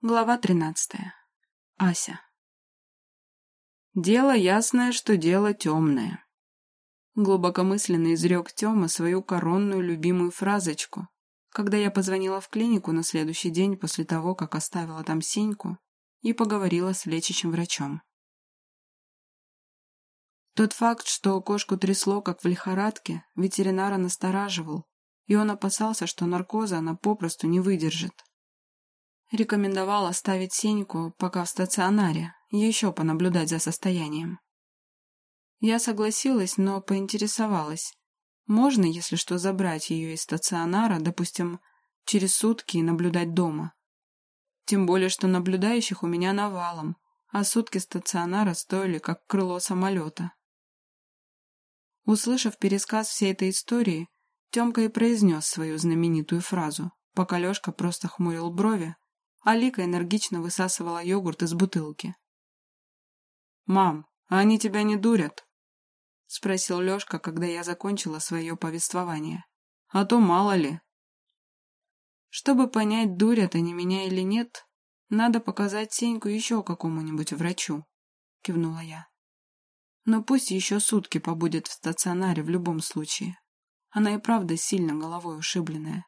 Глава тринадцатая. Ася. «Дело ясное, что дело темное», — глубокомысленно изрек Тёма свою коронную любимую фразочку, когда я позвонила в клинику на следующий день после того, как оставила там Сеньку и поговорила с лечащим врачом. Тот факт, что кошку трясло, как в лихорадке, ветеринара настораживал, и он опасался, что наркоза она попросту не выдержит. Рекомендовал оставить Сеньку пока в стационаре, еще понаблюдать за состоянием. Я согласилась, но поинтересовалась. Можно, если что, забрать ее из стационара, допустим, через сутки и наблюдать дома? Тем более, что наблюдающих у меня навалом, а сутки стационара стоили как крыло самолета. Услышав пересказ всей этой истории, Темка и произнес свою знаменитую фразу, пока Лешка просто хмурил брови, Алика энергично высасывала йогурт из бутылки. «Мам, а они тебя не дурят?» — спросил Лешка, когда я закончила свое повествование. «А то мало ли». Чтобы понять, дурят они меня или нет, надо показать Сеньку еще какому-нибудь врачу, — кивнула я. Но пусть еще сутки побудет в стационаре в любом случае. Она и правда сильно головой ушибленная.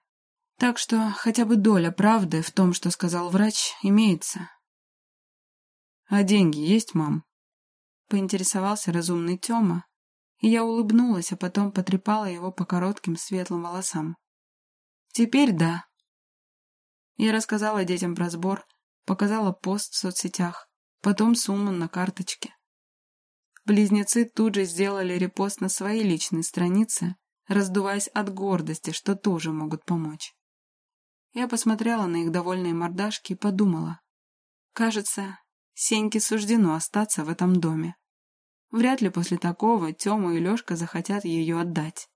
Так что хотя бы доля правды в том, что сказал врач, имеется. «А деньги есть, мам?» Поинтересовался разумный Тёма, и я улыбнулась, а потом потрепала его по коротким светлым волосам. «Теперь да». Я рассказала детям про сбор, показала пост в соцсетях, потом сумму на карточке. Близнецы тут же сделали репост на свои личные страницы, раздуваясь от гордости, что тоже могут помочь. Я посмотрела на их довольные мордашки и подумала. Кажется, Сеньке суждено остаться в этом доме. Вряд ли после такого Тёма и Лёшка захотят её отдать.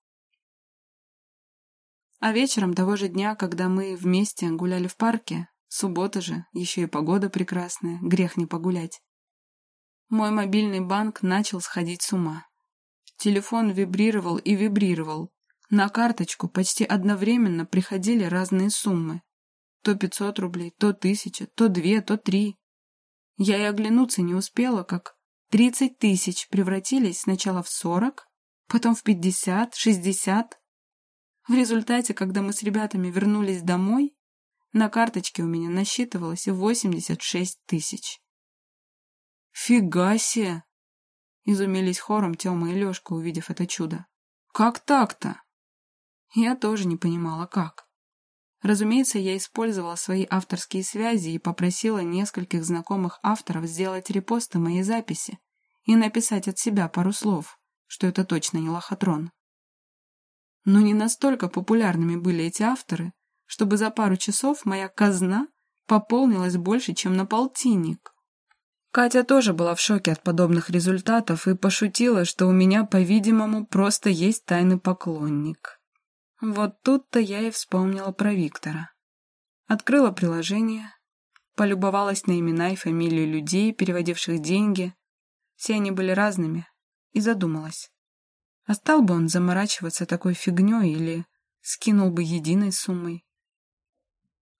А вечером того же дня, когда мы вместе гуляли в парке, суббота же, ещё и погода прекрасная, грех не погулять, мой мобильный банк начал сходить с ума. Телефон вибрировал и вибрировал, на карточку почти одновременно приходили разные суммы. То пятьсот рублей, то тысяча, то две, то три. Я и оглянуться не успела, как тридцать тысяч превратились сначала в сорок, потом в пятьдесят, шестьдесят. В результате, когда мы с ребятами вернулись домой, на карточке у меня насчитывалось восемьдесят шесть тысяч. «Фига себе!» — изумились хором Тёма и Лёшка, увидев это чудо. «Как так-то?» Я тоже не понимала, как. Разумеется, я использовала свои авторские связи и попросила нескольких знакомых авторов сделать репосты моей записи и написать от себя пару слов, что это точно не лохотрон. Но не настолько популярными были эти авторы, чтобы за пару часов моя казна пополнилась больше, чем на полтинник. Катя тоже была в шоке от подобных результатов и пошутила, что у меня, по-видимому, просто есть тайный поклонник. Вот тут-то я и вспомнила про Виктора. Открыла приложение, полюбовалась на имена и фамилии людей, переводивших деньги. Все они были разными, и задумалась. А стал бы он заморачиваться такой фигней или скинул бы единой суммой?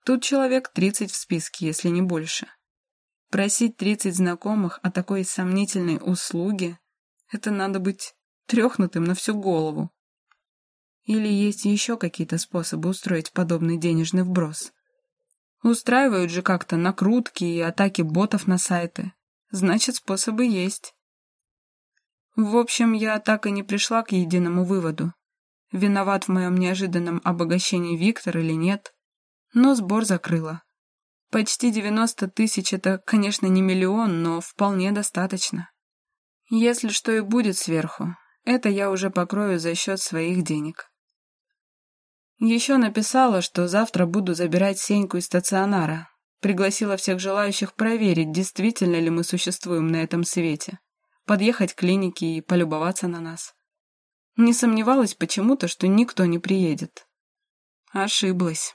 Тут человек тридцать в списке, если не больше. Просить тридцать знакомых о такой сомнительной услуге — это надо быть трехнутым на всю голову. Или есть еще какие-то способы устроить подобный денежный вброс? Устраивают же как-то накрутки и атаки ботов на сайты. Значит, способы есть. В общем, я так и не пришла к единому выводу. Виноват в моем неожиданном обогащении Виктор или нет. Но сбор закрыла. Почти 90 тысяч — это, конечно, не миллион, но вполне достаточно. Если что и будет сверху, это я уже покрою за счет своих денег. Еще написала, что завтра буду забирать Сеньку из стационара. Пригласила всех желающих проверить, действительно ли мы существуем на этом свете. Подъехать к клинике и полюбоваться на нас. Не сомневалась почему-то, что никто не приедет. Ошиблась.